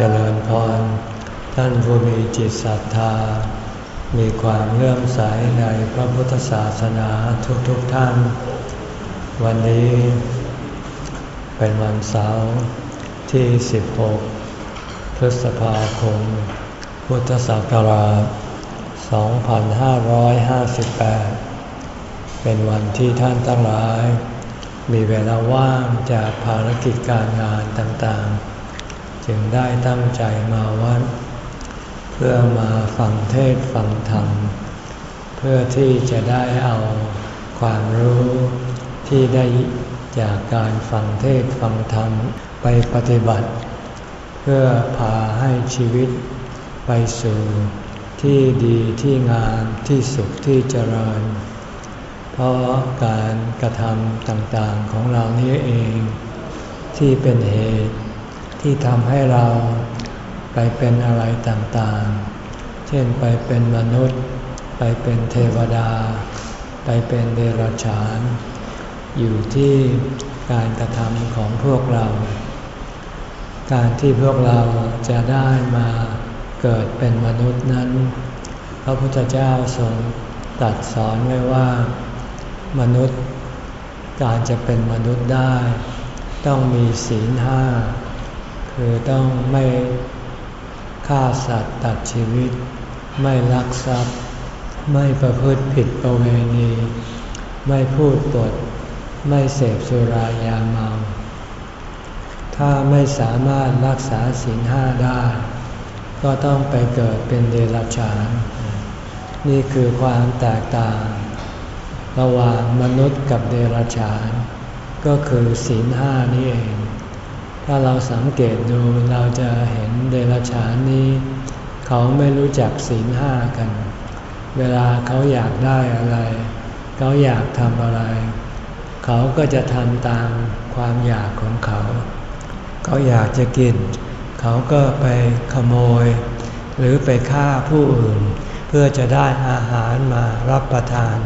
เจริญพร ท่านผู้มีจิตศรัทธา มีความเลื่อมใสในพระพุทธศาสนาทุกๆทท่าน วันนี้เป็นวันเสาร์ที่ 16 พฤษภาคม พุทธศักราช 2558 เป็นวันที่ท่านทั้งหลาย มีเวลาว่างจากภารกิจการงานต่างๆ จึงได้ตั้งใจมาวัด เพื่อมาฟังเทศฟังธรรม เพื่อที่จะได้เอาความรู้ที่ได้จากการฟังเทศฟังธรรมไปปฏิบัติ เพื่อพาให้ชีวิตไปสู่ที่ดีที่งามที่สุขที่เจริญ เพราะการกระทำต่างๆของเรานี้เอง ที่เป็นเหตุ ที่ทำให้เราไปเป็นอะไรต่างๆ เช่นไปเป็นมนุษย์ ไปเป็นเทวดา ไปเป็นเดรัจฉาน อยู่ที่การกระทำของพวกเรา การที่พวกเราจะได้มาเกิดเป็นมนุษย์นั้น พระพุทธเจ้าทรงตรัสสอนไว้ว่า มนุษย์การจะเป็นมนุษย์ได้ ต้องมีศีลห้า คือต้องไม่ฆ่าสัตว์ตัดชีวิต ไม่ลักทรัพย์ ไม่ประพฤติผิดประเวณี ไม่พูดปด ไม่เสพสุรายาเมา ถ้าไม่สามารถรักษาศีลห้าได้ ก็ต้องไปเกิดเป็นเดรัจฉาน นี่คือความแตกต่าง ระหว่างมนุษย์กับเดรัจฉาน ก็คือศีลห้านี่เอง ถ้าเราสังเกตดูเราจะเห็นเดรัจฉานนี้ เขาไม่รู้จักศีลห้ากัน เวลาเขาอยากได้อะไร เขาอยากทำอะไร เขาก็จะทำตามความอยากของเขา เขาอยากจะกิน เขาก็ไปขโมย หรือไปฆ่าผู้อื่น เพื่อจะได้อาหารมารับประทาน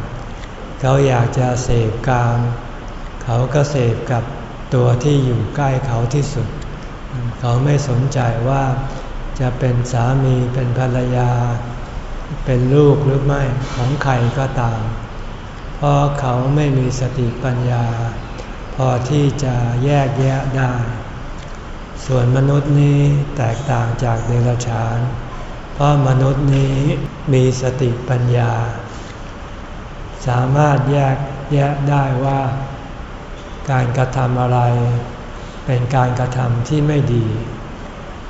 เขาอยากจะเสพกาม เขาก็เสพกับ ตัวที่อยู่ใกล้เขาที่สุด เขาไม่สนใจว่าจะเป็นสามีเป็นภรรยา เป็นลูกหรือไม่ของใครก็ตาม เพราะเขาไม่มีสติปัญญา พอที่จะแยกแยะได้ ส่วนมนุษย์นี้แตกต่างจากเดรัจฉาน เพราะมนุษย์นี้มีสติปัญญา สามารถแยกแยะได้ว่า การกระทำอะไร เป็นการกระทำที่ไม่ดี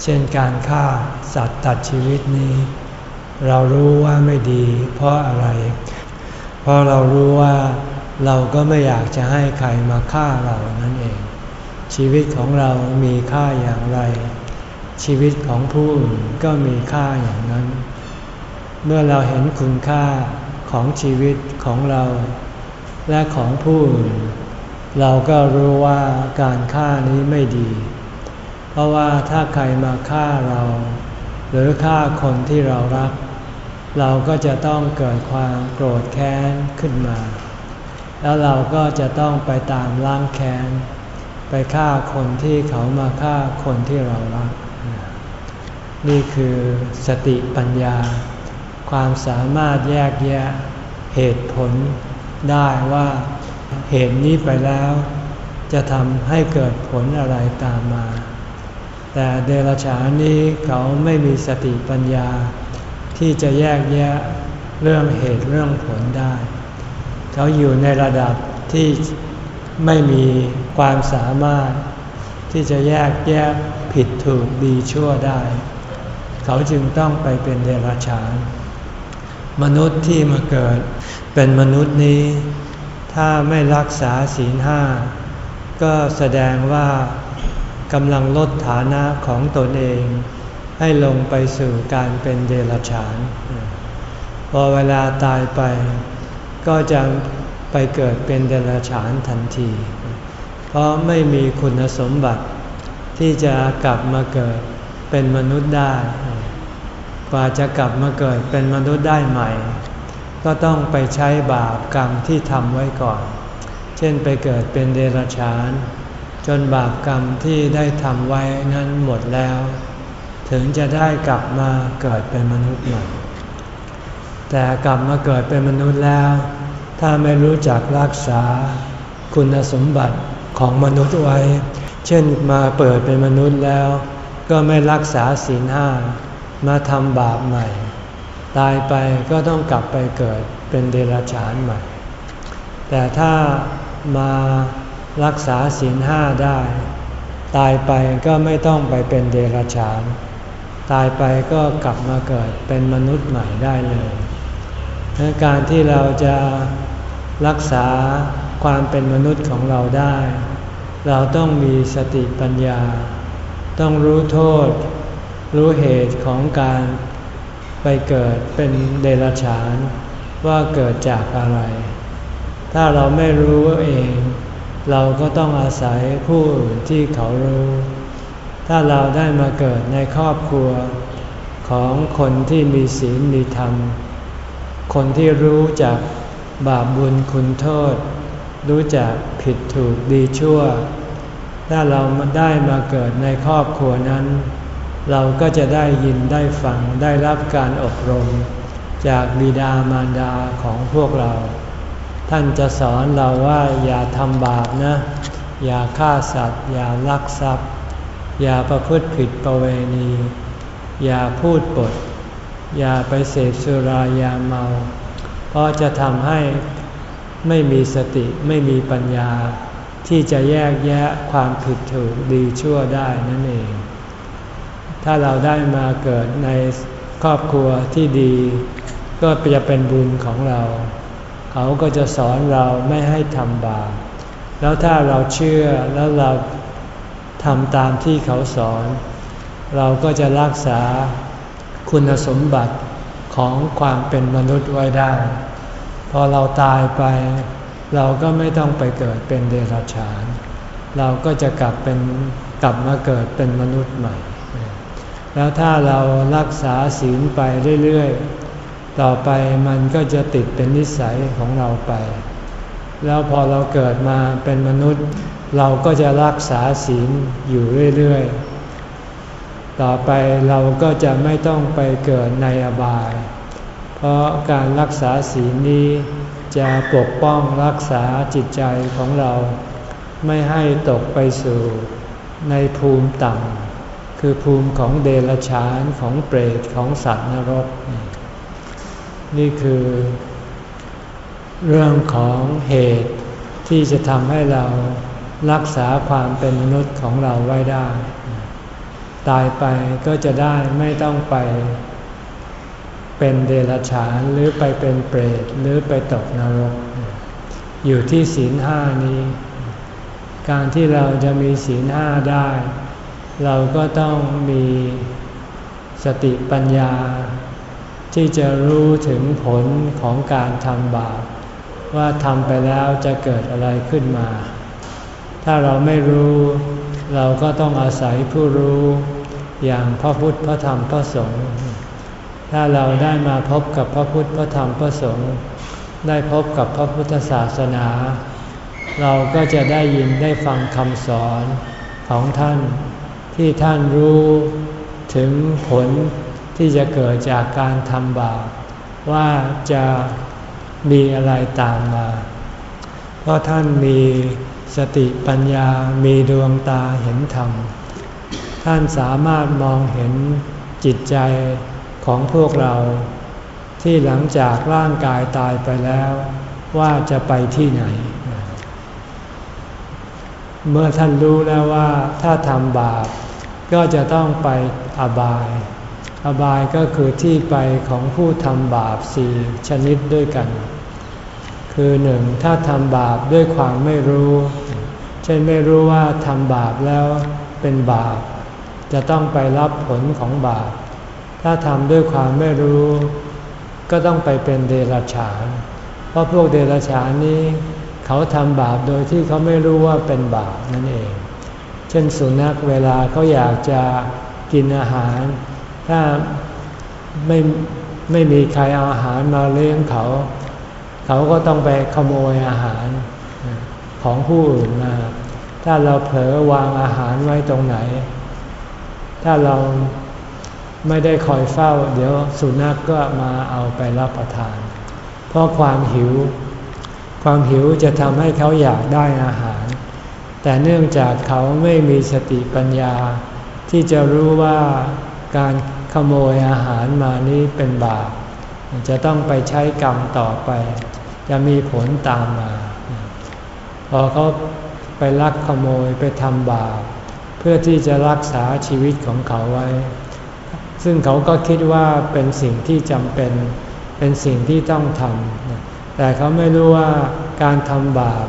เช่นการฆ่าสัตว์ตัดชีวิตนี้ เรารู้ว่าไม่ดี เพราะอะไร เพราะเรารู้ว่าเราก็ไม่อยากจะให้ใครมาฆ่าเรานั่นเอง ชีวิตของเรามีค่าอย่างไร ชีวิตของผู้อื่นก็มีค่าอย่างนั้น เมื่อเราเห็นคุณค่าของชีวิตของเรา และของผู้อื่น เราก็รู้ว่าการฆ่านี้ไม่ดี เพราะว่าถ้าใครมาฆ่าเรา หรือฆ่าคนที่เรารัก เราก็จะต้องเกิดความโกรธแค้นขึ้นมา แล้วเราก็จะต้องไปตามล้างแค้น ไปฆ่าคนที่เขามาฆ่าคนที่เรารัก นี่คือสติปัญญา ความสามารถแยกแยะเหตุผลได้ว่า เหตุนี้ไปแล้ว จะทำให้เกิดผลอะไรตามมา แต่เดรัจฉานนี้เขาไม่มีสติปัญญา ที่จะแยกแยะเรื่องเหตุเรื่องผลได้ เขาอยู่ในระดับที่ไม่มีความสามารถ ที่จะแยกแยะผิดถูกดีชั่วได้ เขาจึงต้องไปเป็นเดรัจฉาน มนุษย์ที่มาเกิด เป็นมนุษย์นี้ ถ้าไม่รักษาศีลห้าก็แสดงว่ากำลังลดฐานะของตนเอง ให้ลงไปสู่การเป็นเดรัจฉาน พอเวลาตายไป ก็จะไปเกิดเป็นเดรัจฉานทันที เพราะไม่มีคุณสมบัติที่จะกลับมาเกิดเป็นมนุษย์ได้ กว่าจะกลับมาเกิดเป็นมนุษย์ได้ใหม่ ก็ต้องไปใช้บาปกรรมที่ทำไว้ก่อน เช่นไปเกิดเป็นเดรัจฉาน จนบาปกรรมที่ได้ทำไว้นั้นหมดแล้ว ถึงจะได้กลับมาเกิดเป็นมนุษย์ใหม่ แต่กลับมาเกิดเป็นมนุษย์แล้ว ถ้าไม่รู้จักรักษาคุณสมบัติของมนุษย์ไว้ เช่นมาเปิดเป็นมนุษย์แล้ว ก็ไม่รักษาศีลห้ามาทำบาปใหม่ ตายไปก็ต้องกลับไปเกิดเป็นเดรัจฉานใหม่ แต่ถ้ามารักษาศีลห้าได้ ตายไปก็ไม่ต้องไปเป็นเดรัจฉาน ตายไปก็กลับมาเกิดเป็นมนุษย์ใหม่ได้เลยการที่เราจะรักษาความเป็นมนุษย์ของเราได้ เราต้องมีสติปัญญา ต้องรู้โทษ รู้เหตุของการ ไปเกิดเป็นเดรัจฉานว่าเกิดจากอะไร ถ้าเราไม่รู้เอง เราก็ต้องอาศัยผู้อื่นที่เขารู้ ถ้าเราได้มาเกิดในครอบครัวของคนที่มีศีลมีธรรม คนที่รู้จักบาปบุญคุณโทษ รู้จักผิดถูกดีชั่ว ถ้าเราได้มาเกิดในครอบครัวนั้น เราก็จะได้ยินได้ฟังได้รับการอบรม จากบิดามารดาของพวกเรา ท่านจะสอนเราว่าอย่าทำบาปนะ อย่าฆ่าสัตว์ อย่าลักทรัพย์ อย่าประพฤติผิดประเวณี อย่าพูดปด อย่าไปเสพสุรายาเมา เพราะจะทำให้ไม่มีสติไม่มีปัญญา ที่จะแยกแยะความผิดถูกดีชั่วได้นั่นเอง ถ้าเราได้มาเกิดในครอบครัวที่ดี ก็จะเป็นบุญของเรา เขาก็จะสอนเราไม่ให้ทำบาป แล้วถ้าเราเชื่อแล้วเราทำตามที่เขาสอน เราก็จะรักษาคุณสมบัติของความเป็นมนุษย์ไว้ได้ พอเราตายไป เราก็ไม่ต้องไปเกิดเป็นเดรัจฉาน เราก็จะกลับเป็นกลับมาเกิดเป็นมนุษย์ใหม่ แล้วถ้าเรารักษาศีลไปเรื่อยๆ ต่อไปมันก็จะติดเป็นนิสัยของเราไป แล้วพอเราเกิดมาเป็นมนุษย์ เราก็จะรักษาศีลอยู่เรื่อยๆ ต่อไปเราก็จะไม่ต้องไปเกิดในอบาย เพราะการรักษาศีลนี้จะปกป้องรักษาจิตใจของเรา ไม่ให้ตกไปสู่ในภูมิต่ำ คือภูมิของเดรัจฉานของเปรตของสัตว์นรก นี่คือเรื่องของเหตุที่จะทำให้เรารักษาความเป็นมนุษย์ของเราไว้ได้ ตายไปก็จะได้ไม่ต้องไป เป็นเดรัจฉานหรือไปเป็นเปรตหรือไปตกนรก อยู่ที่ศีลห้านี้ การที่เราจะมีศีลห้าได้ เราก็ต้องมีสติปัญญา ที่จะรู้ถึงผลของการทำบาปว่าทำไปแล้วจะเกิดอะไรขึ้นมา ถ้าเราไม่รู้ เราก็ต้องอาศัยผู้รู้อย่างพระพุทธพระธรรมพระสงฆ์ถ้าเราได้มาพบกับพระพุทธพระธรรมพระสงฆ์ได้พบกับพระพุทธศาสนา เราก็จะได้ยินได้ฟังคำสอนของท่าน ที่ท่านรู้ถึงผลที่จะเกิดจากการทำบาปว่าจะมีอะไรตามมา เพราะท่านมีสติปัญญา มีดวงตาเห็นธรรม ท่านสามารถมองเห็นจิตใจของพวกเรา ที่หลังจากร่างกายตายไปแล้ว ว่าจะไปที่ไหน เมื่อท่านรู้แล้วว่าถ้าทำบาปก็จะต้องไปอบาย อบายก็คือที่ไปของผู้ทำบาปสี่ชนิดด้วยกัน คือหนึ่งถ้าทำบาปด้วยความไม่รู้ เช่นไม่รู้ว่าทำบาปแล้วเป็นบาป จะต้องไปรับผลของบาป ถ้าทำด้วยความไม่รู้ ก็ต้องไปเป็นเดรัจฉาน เพราะพวกเดรัจฉานนี้ เขาทำบาปโดยที่เขาไม่รู้ว่าเป็นบาปนั่นเอง เช่นสุนัขเวลาเขาอยากจะกินอาหาร ถ้าไม่ไม่มีใครเอาอาหารมาเลี้ยงเขา เขาก็ต้องไปขโมยอาหารของผู้อื่นมา ถ้าเราเผลอวางอาหารไว้ตรงไหน ถ้าเราไม่ได้คอยเฝ้า เดี๋ยวสุนัขกก็มาเอาไปรับประทาน เพราะความหิว ความหิวจะทำให้เขาอยากได้อาหาร แต่เนื่องจากเขาไม่มีสติปัญญา ที่จะรู้ว่าการขโมยอาหารมานี้เป็นบาป จะต้องไปใช้กรรมต่อไป จะมีผลตามมา พอเขาไปลักขโมยไปทำบาป เพื่อที่จะรักษาชีวิตของเขาไว้ ซึ่งเขาก็คิดว่าเป็นสิ่งที่จำเป็น เป็นสิ่งที่ต้องทำ แต่เขาไม่รู้ว่าการทำบาป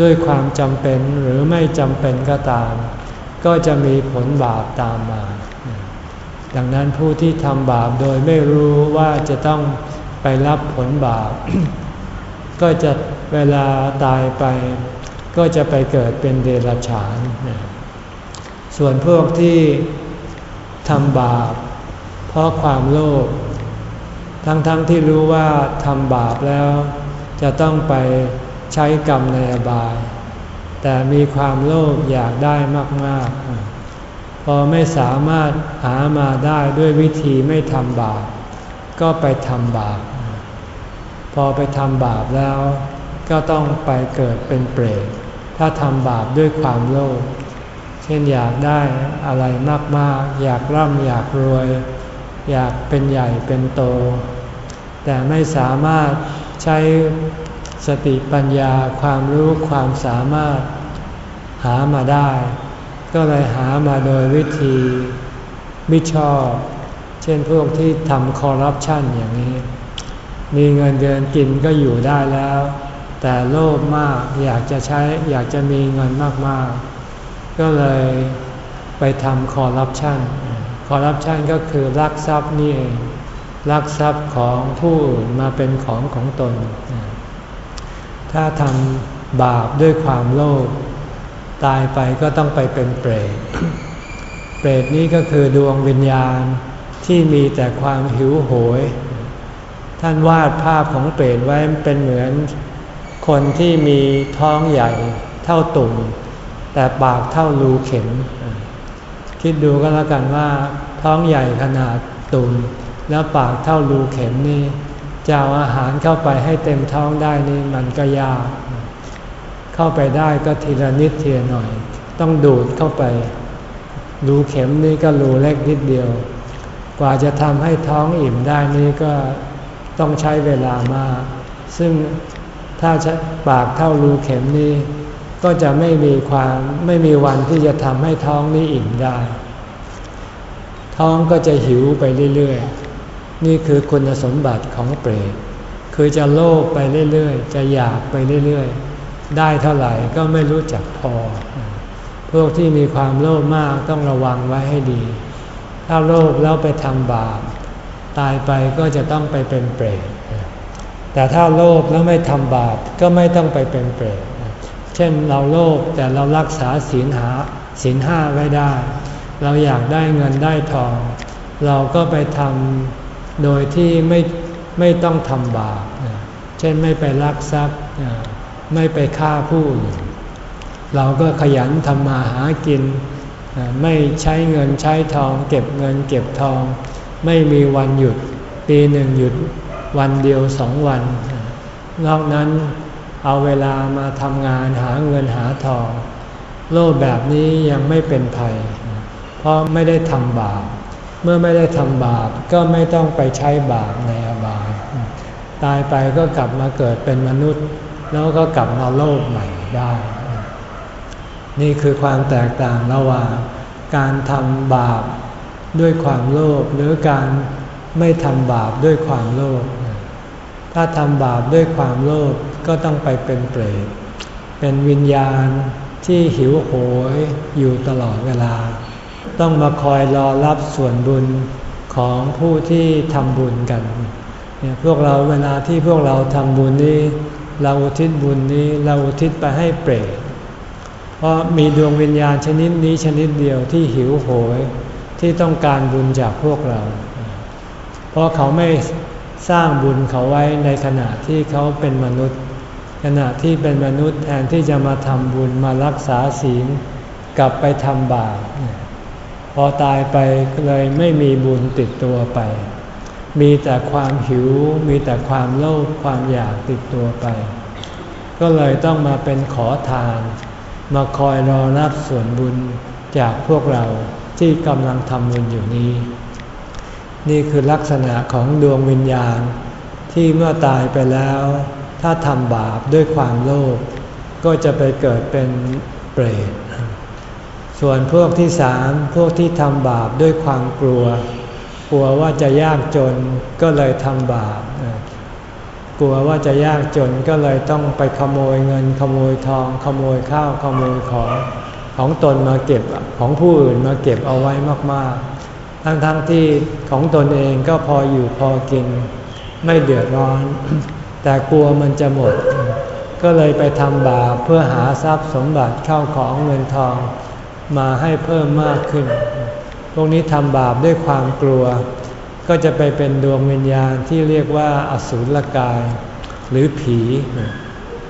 ด้วยความจำเป็นหรือไม่จำเป็นก็ตาม ก็จะมีผลบาปตามมา ดังนั้นผู้ที่ทำบาปโดยไม่รู้ว่าจะต้องไปรับผลบาป ก็จะเวลาตายไป ก็จะไปเกิดเป็นเดรัจฉาน ส่วนพวกที่ทำบาป เพราะความโลภทั้งๆทที่รู้ว่าทำบาปแล้ว จะต้องไปใช้กรรมในอบาย แต่มีความโลภอยากได้มาก ๆ พอไม่สามารถหามาได้ด้วยวิธีไม่ทำบาปก็ไปทำบาป พอไปทำบาปแล้วก็ต้องไปเกิดเป็นเปรต ถ้าทำบาปด้วยความโลภ เช่นอยากได้อะไรมากๆ อยากร่ำอยากรวย อยากเป็นใหญ่เป็นโต แต่ไม่สามารถ ใช้สติปัญญาความรู้ความสามารถหามาได้ ก็เลยหามาโดยวิธีม่ชอบ เช่นพวกที่ทำคอร์รัปชันอย่างนี้ มีเงินเดือนกินก็อยู่ได้แล้ว แต่โลภมากอยากจะใช้อยากจะมีเงินมากๆ ก็เลยไปทำคอร์รัปชันคอร์รัปชันก็คือลักทรัพย์นี่เอง ลักทรัพย์ของผู้มาเป็นของของตน ถ้าทำบาปด้วยความโลภตายไปก็ต้องไปเป็นเปรต เปรตนี้ก็คือดวงวิญญาณที่มีแต่ความหิวโหย ท่านวาดภาพของเปรตไว้เป็นเหมือนคนที่มีท้องใหญ่เท่าตุ่มแต่ปากเท่ารูเข็ม คิดดูก็แล้วกันว่า ท้องใหญ่ขนาดตุ่ม แล้วปากเท่ารูเข็มนี่จะเอาอาหารเข้าไปให้เต็มท้องได้นี่มันก็ยาก เข้าไปได้ก็ทีละนิดทีละหน่อย ต้องดูดเข้าไป รูเข็มนี่ก็รูเล็กนิดเดียว กว่าจะทำให้ท้องอิ่มได้นี่ก็ต้องใช้เวลามาก ซึ่งถ้าปากเท่ารูเข็มนี่ก็จะไม่มีความไม่มีวันที่จะทำให้ท้องนี้อิ่มได้ ท้องก็จะหิวไปเรื่อยๆ นี่คือคุณสมบัติของเปรต คือจะโลภไปเรื่อยๆ จะอยากไปเรื่อยๆ ได้เท่าไหร่ก็ไม่รู้จักพอ พวกที่มีความโลภมากต้องระวังไว้ให้ดี ถ้าโลภแล้วไปทำบาป ตายไปก็จะต้องไปเป็นเปรต แต่ถ้าโลภแล้วไม่ทำบาปก็ไม่ต้องไปเป็นเปรต เช่นเราโลภแต่เรารักษาศีลหาศีลห้าไว้ได้ เราอยากได้เงินได้ทอง เราก็ไปทำ โดยที่ไม่ไม่ต้องทำบาปเช่นไม่ไปลักทรัพย์ไม่ไปฆ่าผู้อื่นเราก็ขยันทำมาหากิน ไม่ใช้เงินใช้ทอง เก็บเงินเก็บทอง ไม่มีวันหยุด ปีหนึ่งหยุดวันเดียวสองวัน นอกนั้นเอาเวลามาทำงานหาเงินหาทอง โลกแบบนี้ยังไม่เป็นภัย เพราะไม่ได้ทำบาป เมื่อไม่ได้ทำบาปก็ไม่ต้องไปใช้บาปในอบาย ตายไปก็กลับมาเกิดเป็นมนุษย์ แล้วก็กลับมาโลกใหม่ได้ นี่คือความแตกต่างระหว่างการทำบาปด้วยความโลภหรือการไม่ทำบาปด้วยความโลภ ถ้าทำบาปด้วยความโลภก็ต้องไปเป็นเปรต เป็นวิญญาณที่หิวโหยอยู่ตลอดเวลา ต้องมาคอยรอรับส่วนบุญของผู้ที่ทำบุญกันเนี่ยพวกเราเวลาที่พวกเราทำบุญนี้ เราอุทิศบุญนี้เราอุทิศไปให้เปรตเพราะมีดวงวิญญาณชนิดนี้ชนิดเดียวที่หิวโหยที่ต้องการบุญจากพวกเรา เพราะเขาไม่สร้างบุญเขาไว้ในขณะที่เขาเป็นมนุษย์ ขณะที่เป็นมนุษย์แทนที่จะมาทำบุญมารักษาศีลกลับไปทำบาป พอตายไปเลยไม่มีบุญติดตัวไป มีแต่ความหิว มีแต่ความโลภความอยากติดตัวไป ก็เลยต้องมาเป็นขอทาน มาคอยรอรับส่วนบุญจากพวกเราที่กำลังทำบุญอยู่นี้ นี่คือลักษณะของดวงวิญญาณ ที่เมื่อตายไปแล้ว ถ้าทำบาปด้วยความโลภก็จะไปเกิดเป็นเปรต ส่วนพวกที่สามพวกที่ทำบาปด้วยความกลัว กลัวว่าจะยากจนก็เลยทำบาปกลัวว่าจะยากจนก็เลยต้องไปขโมยเงินขโมยทอง ขโมยข้าวขโมยของของตนมาเก็บของผู้อื่นมาเก็บเอาไว้มากๆ ทั้งๆทที่ของตนเองก็พออยู่พอกิน ไม่เดือดร้อน แต่กลัวมันจะหมด ก็เลยไปทำบาปเพื่อหาทรัพย์สมบัติเข้าของเงินทอง มาให้เพิ่มมากขึ้น พวกนี้ทำบาปด้วยความกลัว ก็จะไปเป็นดวงวิญญาณที่เรียกว่าอสูรกาย หรือผี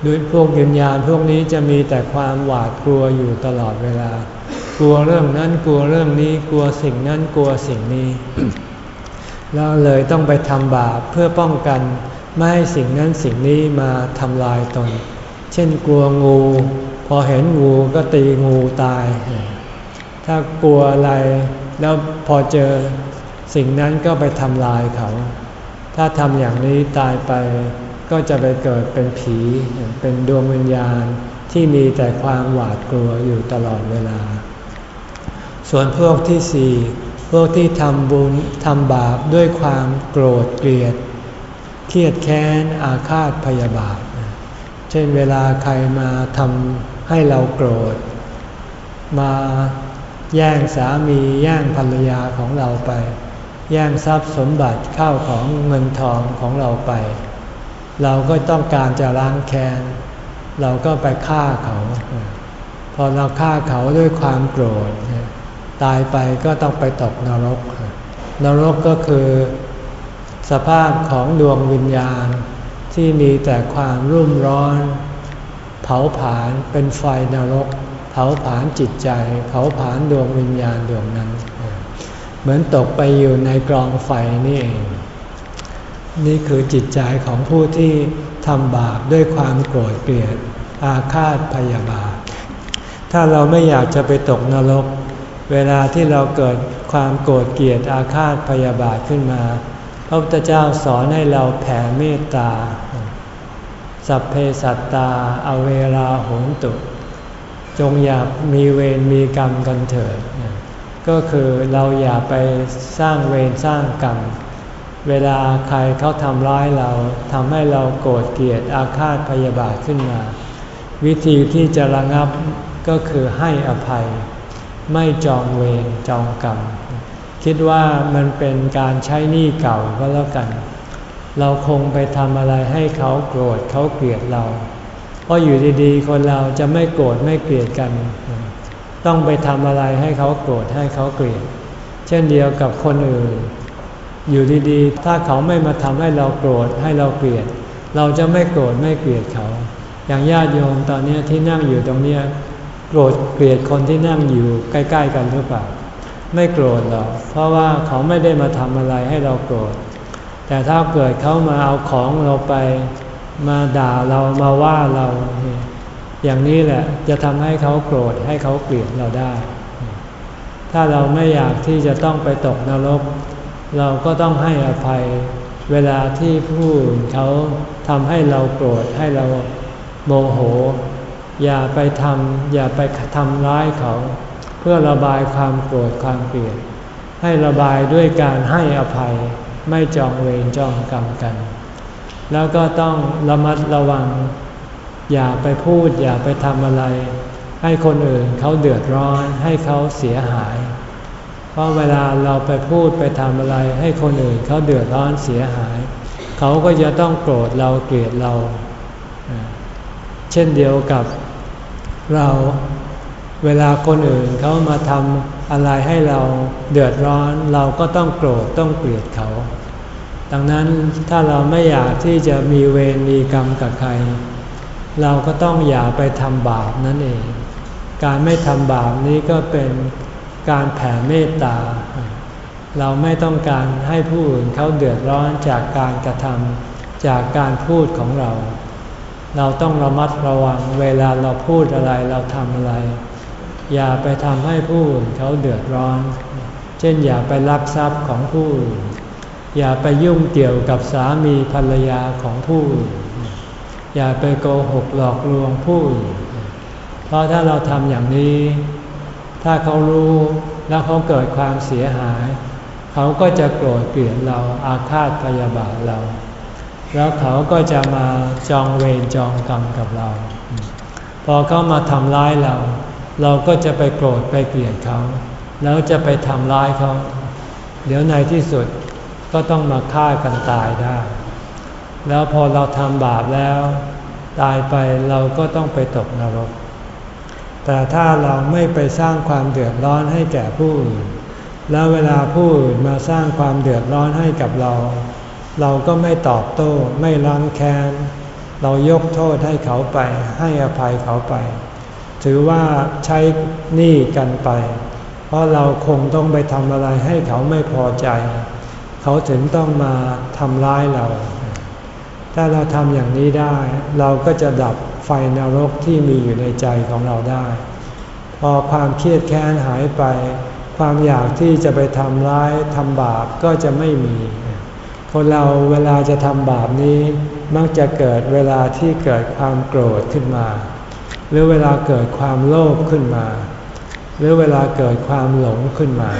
ด้วยพวกวิญญาณพวกนี้จะมีแต่ความหวาดกลัวอยู่ตลอดเวลา กลัวเรื่องนั้นกลัวเรื่องนี้กลัวสิ่งนั้นกลัวสิ่งนี้ แล้วเลยต้องไปทำบาปเพื่อป้องกันไม่ให้สิ่งนั้นสิ่งนี้มาทำลายตน เช่นกลัวงู พอเห็นงูก็ตีงูตาย ถ้ากลัวอะไรแล้วพอเจอสิ่งนั้นก็ไปทำลายเขา ถ้าทำอย่างนี้ตายไปก็จะไปเกิดเป็นผี เป็นดวงวิญญาณที่มีแต่ความหวาดกลัวอยู่ตลอดเวลา ส่วนพวกที่สี่พวกที่ทำบุญทำบาปด้วยความโกรธเกลียด เครียดแค้นอาฆาตพยาบาท เช่นเวลาใครมาทำ ให้เราโกรธ มาแย่งสามีแย่งภรรยาของเราไป แย่งทรัพย์สมบัติข้าวของเงินทองของเราไป เราก็ต้องการจะล้างแค้นเราก็ไปฆ่าเขา พอเราฆ่าเขาด้วยความโกรธ ตายไปก็ต้องไปตกนรก นรกก็คือสภาพของดวงวิญญาณที่มีแต่ความรุ่มร้อน เผาผลาญเป็นไฟนรก เผาผลาญจิตใจ เผาผลาญดวงวิญญาณดวงนั้น เหมือนตกไปอยู่ในกรองไฟนี่เองนี่คือจิตใจของผู้ที่ทำบาปด้วยความโกรธเกลียด อาฆาตพยาบาท ถ้าเราไม่อยากจะไปตกนรก เวลาที่เราเกิดความโกรธเกลียดอาฆาตพยาบาทขึ้นมา พระพุทธเจ้าสอนให้เราแผ่เมตตา สัพเพสัตตา อเวราหงตุ จงอย่ามีเวรมีกรรมกันเถิด ก็คือเราอย่าไปสร้างเวรสร้างกรรม เวลาใครเขาทำร้ายเราทำให้เราโกรธเกลียดอาฆาตพยาบาทขึ้นมา วิธีที่จะระงับก็คือให้อภัย ไม่จองเวรจองกรรม คิดว่ามันเป็นการใช้หนี้เก่าก็แล้วกัน เราคงไปทำอะไรให้เขาโกรธเขาเกลียดเรา เพราะอยู่ดีๆ คนเราจะไม่โกรธไม่เกลียดกัน ต้องไปทำอะไรให้เขาโกรธให้เขาเกลียด เช่นเดียวกับคนอื่น อยู่ดีๆ ถ้าเขาไม่มาทำให้เราโกรธให้เราเกลียด เราจะไม่โกรธไม่เกลียดเขา อย่างญาติโยมตอนนี้ที่นั่งอยู่ตรงนี้โกรธเกลียดคนที่นั่งอยู่ใกล้ ๆ กันหรือเปล่า ไม่โกรธหรอกเพราะว่าเขาไม่ได้มาทำอะไรให้เราโกรธ แต่ถ้าเกิดเขามาเอาของเราไป มาด่าเรามาว่าเรา อย่างนี้แหละจะทำให้เขาโกรธให้เขาเกลียดเราได้ ถ้าเราไม่อยากที่จะต้องไปตกนรก เราก็ต้องให้อภัยเวลาที่ผู้อื่นเขาทำให้เราโกรธให้เราโมโห อย่าไปทำอย่าไปทำร้ายเขา เพื่อระบายความโกรธความเกลียด ให้ระบายด้วยการให้อภัย ไม่จองเวรจองกรรมกัน แล้วก็ต้องระมัดระวัง อย่าไปพูดอย่าไปทำอะไร ให้คนอื่นเขาเดือดร้อนให้เขาเสียหาย เพราะเวลาเราไปพูดไปทำอะไร ให้คนอื่นเขาเดือดร้อนเสียหาย เขาก็จะต้องโกรธเราเกลียดเรา เช่นเดียวกับเราเวลาคนอื่นเขามาทำ อะไรให้เราเดือดร้อนเราก็ต้องโกรธต้องเกลียดเขา ดังนั้นถ้าเราไม่อยากที่จะมีเวรมีกรรมกับใคร เราก็ต้องอย่าไปทำบาปนั่นเอง การไม่ทำบาปนี้ก็เป็นการแผ่เมตตา เราไม่ต้องการให้ผู้อื่นเขาเดือดร้อนจากการกระทำจากการพูดของเรา เราต้องระมัดระวังเวลาเราพูดอะไรเราทำอะไร อย่าไปทำให้ผู้อื่นเขาเดือดร้อน เช่นอย่าไปลักทรัพย์ของผู้อื่น อย่าไปยุ่งเกี่ยวกับสามีภรรยาของผู้อื่น อย่าไปโกหกหลอกลวงผู้อื่น เพราะถ้าเราทำอย่างนี้ ถ้าเขารู้แล้วเขาเกิดความเสียหาย เขาก็จะโกรธเกลียดเราอาฆาตพยาบาทเรา แล้วเขาก็จะมาจองเวรจองกรรมกับเรา พอเขามาทำร้ายเรา เราก็จะไปโกรธไปเกลียดเขา แล้วจะไปทำร้ายเขา เดี๋ยวในที่สุดก็ต้องมาฆ่ากันตายได้ แล้วพอเราทำบาปแล้ว ตายไปเราก็ต้องไปตกนรก แต่ถ้าเราไม่ไปสร้างความเดือดร้อนให้แก่ผู้อื่น แล้วเวลาผู้อื่นมาสร้างความเดือดร้อนให้กับเรา เราก็ไม่ตอบโต้ไม่รังแค้น เรายกโทษให้เขาไปให้อภัยเขาไป ถือว่าใช้หนี้กันไป เพราะเราคงต้องไปทำอะไรให้เขาไม่พอใจ เขาถึงต้องมาทำร้ายเรา ถ้าเราทำอย่างนี้ได้ เราก็จะดับไฟนรกที่มีอยู่ในใจของเราได้ พอความเครียดแค้นหายไป ความอยากที่จะไปทำร้ายทำบาปก็จะไม่มี คนเราเวลาจะทำบาปนี้มักจะเกิดเวลาที่เกิดความโกรธขึ้นมา หรือเวลาเกิดความโลภขึ้นมา หรือเวลาเกิดความหลงขึ้นมา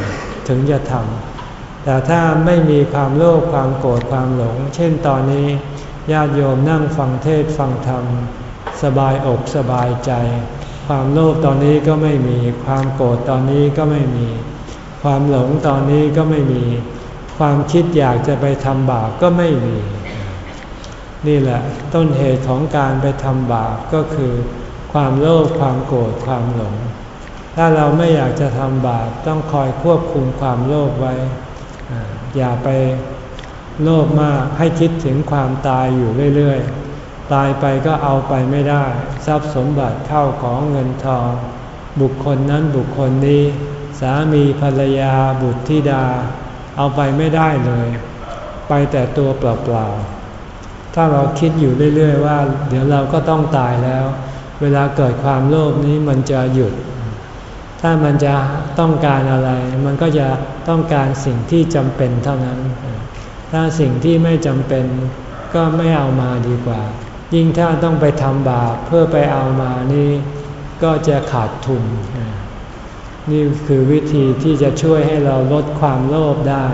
ถึงจะทำแต่ถ้าไม่มีความโลภความโกรธความหลง เช่นตอนนี้ญาติโยมนั่งฟังเทศฟังธรรม สบายอกสบายใจ ความโลภตอนนี้ก็ไม่มีความโกรธตอนนี้ก็ไม่มี ความหลงตอนนี้ก็ไม่มี ความคิดอยากจะไปทำบาปก็ไม่มี นี่แหละ ต้นเหตุของการไปทำบาปก็คือ ความโลภความโกรธความหลง ถ้าเราไม่อยากจะทำบาปต้องคอยควบคุมความโลภไว้ อย่าไปโลภมากให้คิดถึงความตายอยู่เรื่อยๆ ตายไปก็เอาไปไม่ได้ ทรัพย์สมบัติเข้าของเงินทอง บุคคลนั้นบุคคลนี้ สามีภรรยาบุตรธิดา เอาไปไม่ได้เลย ไปแต่ตัวเปล่าๆถ้าเราคิดอยู่เรื่อยๆว่า เดี๋ยวเราก็ต้องตายแล้ว เวลาเกิดความโลภนี้มันจะหยุด ถ้ามันจะต้องการอะไร มันก็จะต้องการสิ่งที่จำเป็นเท่านั้น ถ้าสิ่งที่ไม่จำเป็นก็ไม่เอามาดีกว่า ยิ่งถ้าต้องไปทำบาปเพื่อไปเอามานี่ก็จะขาดทุน นี่คือวิธีที่จะช่วยให้เราลดความโลภได้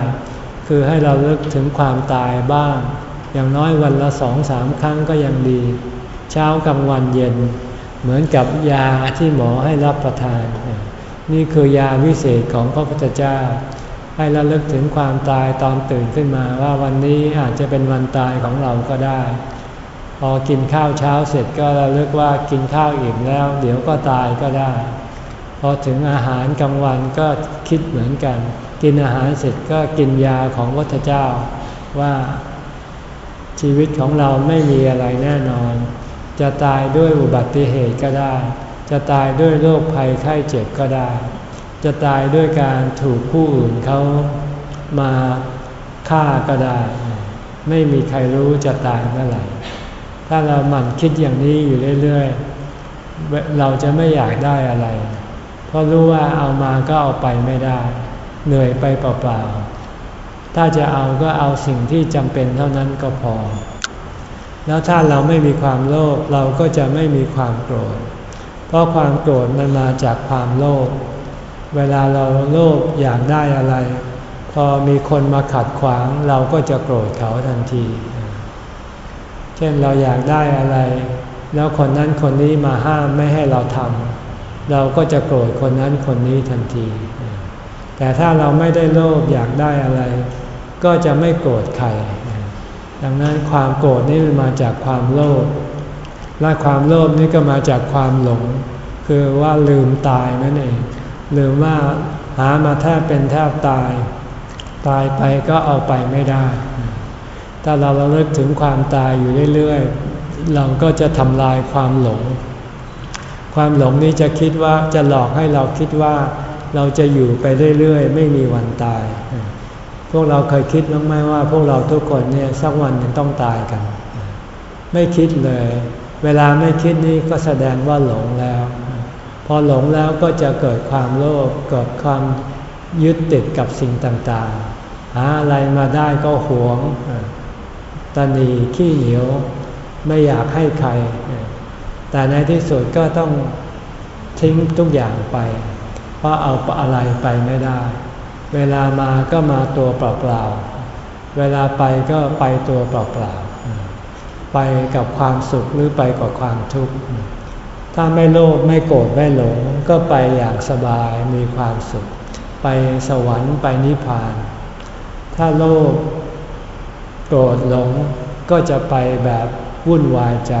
คือให้เราเลิกถึงความตายบ้าง อย่างน้อยวันละสองสามครั้งก็ยังดี เช้ากลางวันเย็น เหมือนกับยาที่หมอให้รับประทาน นี่คือยาวิเศษของพระพุทธเจ้า ให้ระลึกถึงความตายตอนตื่นขึ้นมาว่าวันนี้อาจจะเป็นวันตายของเราก็ได้ พอกินข้าวเช้าเสร็จก็ระลึกว่ากินข้าวอิ่มแล้ว เดี๋ยวก็ตายก็ได้ พอถึงอาหารกลางวันก็คิดเหมือนกัน กินอาหารเสร็จก็กินยาของพระพุทธเจ้าว่าชีวิตของเราไม่มีอะไรแน่นอน จะตายด้วยอุบัติเหตุก็ได้ จะตายด้วยโรคภัยไข้เจ็บก็ได้ จะตายด้วยการถูกผู้อื่นเขามาฆ่าก็ได้ ไม่มีใครรู้จะตายเมื่อไหร่ ถ้าเราหมั่นคิดอย่างนี้อยู่เรื่อยๆ เราจะไม่อยากได้อะไร เพราะรู้ว่าเอามาก็เอาไปไม่ได้ เหนื่อยไปเปล่าๆ ถ้าจะเอาก็เอาสิ่งที่จำเป็นเท่านั้นก็พอ แล้วถ้าเราไม่มีความโลภเราก็จะไม่มีความโกรธ เพราะความโกรธมันมาจากความโลภ เวลาเราโลภอยากได้อะไร พอมีคนมาขัดขวางเราก็จะโกรธเขาทันที เช่นเราอยากได้อะไร แล้วคนนั้นคนนี้มาห้ามไม่ให้เราทำเราก็จะโกรธคนนั้นคนนี้ทันที แต่ถ้าเราไม่ได้โลภอยากได้อะไร ก็จะไม่โกรธใคร ดังนั้นความโกรธนี่มันมาจากความโลภและความโลภนี่ก็มาจากความหลง คือว่าลืมตายนั่นเองลืมว่าหามาแทบเป็นแทบตาย ตายไปก็เอาไปไม่ได้ ถ้าเราเราเลิกถึงความตายอยู่เรื่อยๆเราก็จะทำลายความหลง ความหลงนี้จะคิดว่าจะหลอกให้เราคิดว่าเราจะอยู่ไปเรื่อยๆ ไม่มีวันตาย พวกเราเคยคิดบ้างไหมว่า พวกเราทุกคนเนี่ยสักวันหนึ่งต้องตายกัน ไม่คิดเลย เวลาไม่คิดนี่ก็แสดงว่าหลงแล้ว พอหลงแล้วก็จะเกิดความโลภเกิดความยึดติดกับสิ่งต่างๆ หาอะไรมาได้ก็หวงตนีขี้เหนียวไม่อยากให้ใคร แต่ในที่สุดก็ต้องทิ้งทุกอย่างไป เพราะเอาอะไรไปไม่ได้ เวลามาก็มาตัวเปล่าๆ เวลาไปก็ไปตัวเปล่าๆ ไปกับความสุขหรือไปกับความทุกข์ ถ้าไม่โลภไม่โกรธไม่หลง ก็ไปอย่างสบายมีความสุข ไปสวรรค์ไปนิพพาน ถ้าโลภโกรธหลงก็จะไปแบบวุ่นวายใจ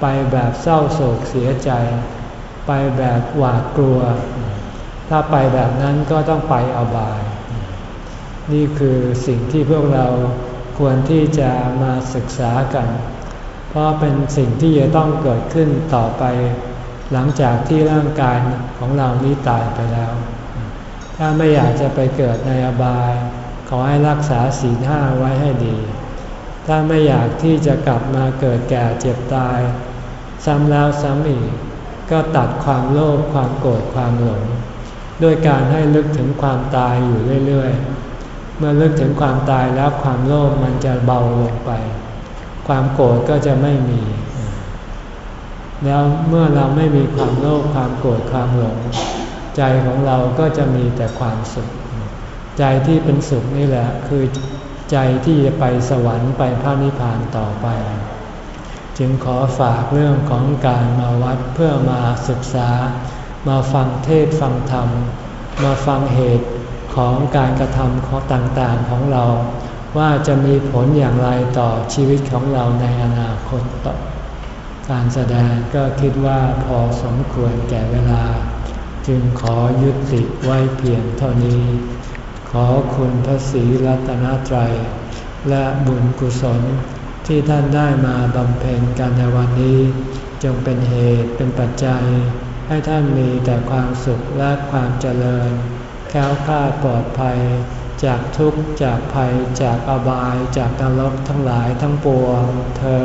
ไปแบบเศร้าโศกเสียใจ ไปแบบหวาดกลัว ถ้าไปแบบนั้นก็ต้องไปอบาย นี่คือสิ่งที่พวกเราควรที่จะมาศึกษากัน เพราะเป็นสิ่งที่จะต้องเกิดขึ้นต่อไป หลังจากที่ร่างกายของเรานี้ตายไปแล้ว ถ้าไม่อยากจะไปเกิดในอบาย ขอให้รักษาศีลห้าไว้ให้ดี ถ้าไม่อยากที่จะกลับมาเกิดแก่เจ็บตาย ซ้ำแล้วซ้ำอีก ก็ตัดความโลภความโกรธความหลง ด้วยการให้ลึกถึงความตายอยู่เรื่อยๆ เมื่อลึกถึงความตายแล้วความโลภมันจะเบาลงไป ความโกรธก็จะไม่มี แล้วเมื่อเราไม่มีความโลภความโกรธความหลง ใจของเราก็จะมีแต่ความสุข ใจที่เป็นสุขนี่แหละคือใจที่จะไปสวรรค์ไปพระนิพพานต่อไป จึงขอฝากเรื่องของการมาวัดเพื่อมาศึกษา มาฟังเทศฟังธรรม มาฟังเหตุของการกระทำของต่างๆของเรา ว่าจะมีผลอย่างไรต่อชีวิตของเราในอนาคตต่อการแสดงก็คิดว่าพอสมควรแก่เวลา จึงขอยุติไว้เพียงเท่านี้ ขอคุณพระศรีรัตนตรัย และบุญกุศลที่ท่านได้มาบำเพ็ญกันในวันนี้ จงเป็นเหตุเป็นปัจจัย ให้ท่านมีแต่ความสุขและความเจริญ แค้วคลาดปลอดภัย จากทุกข์จากภัยจากอบายจากนรกทั้งหลายทั้งปวงเธอ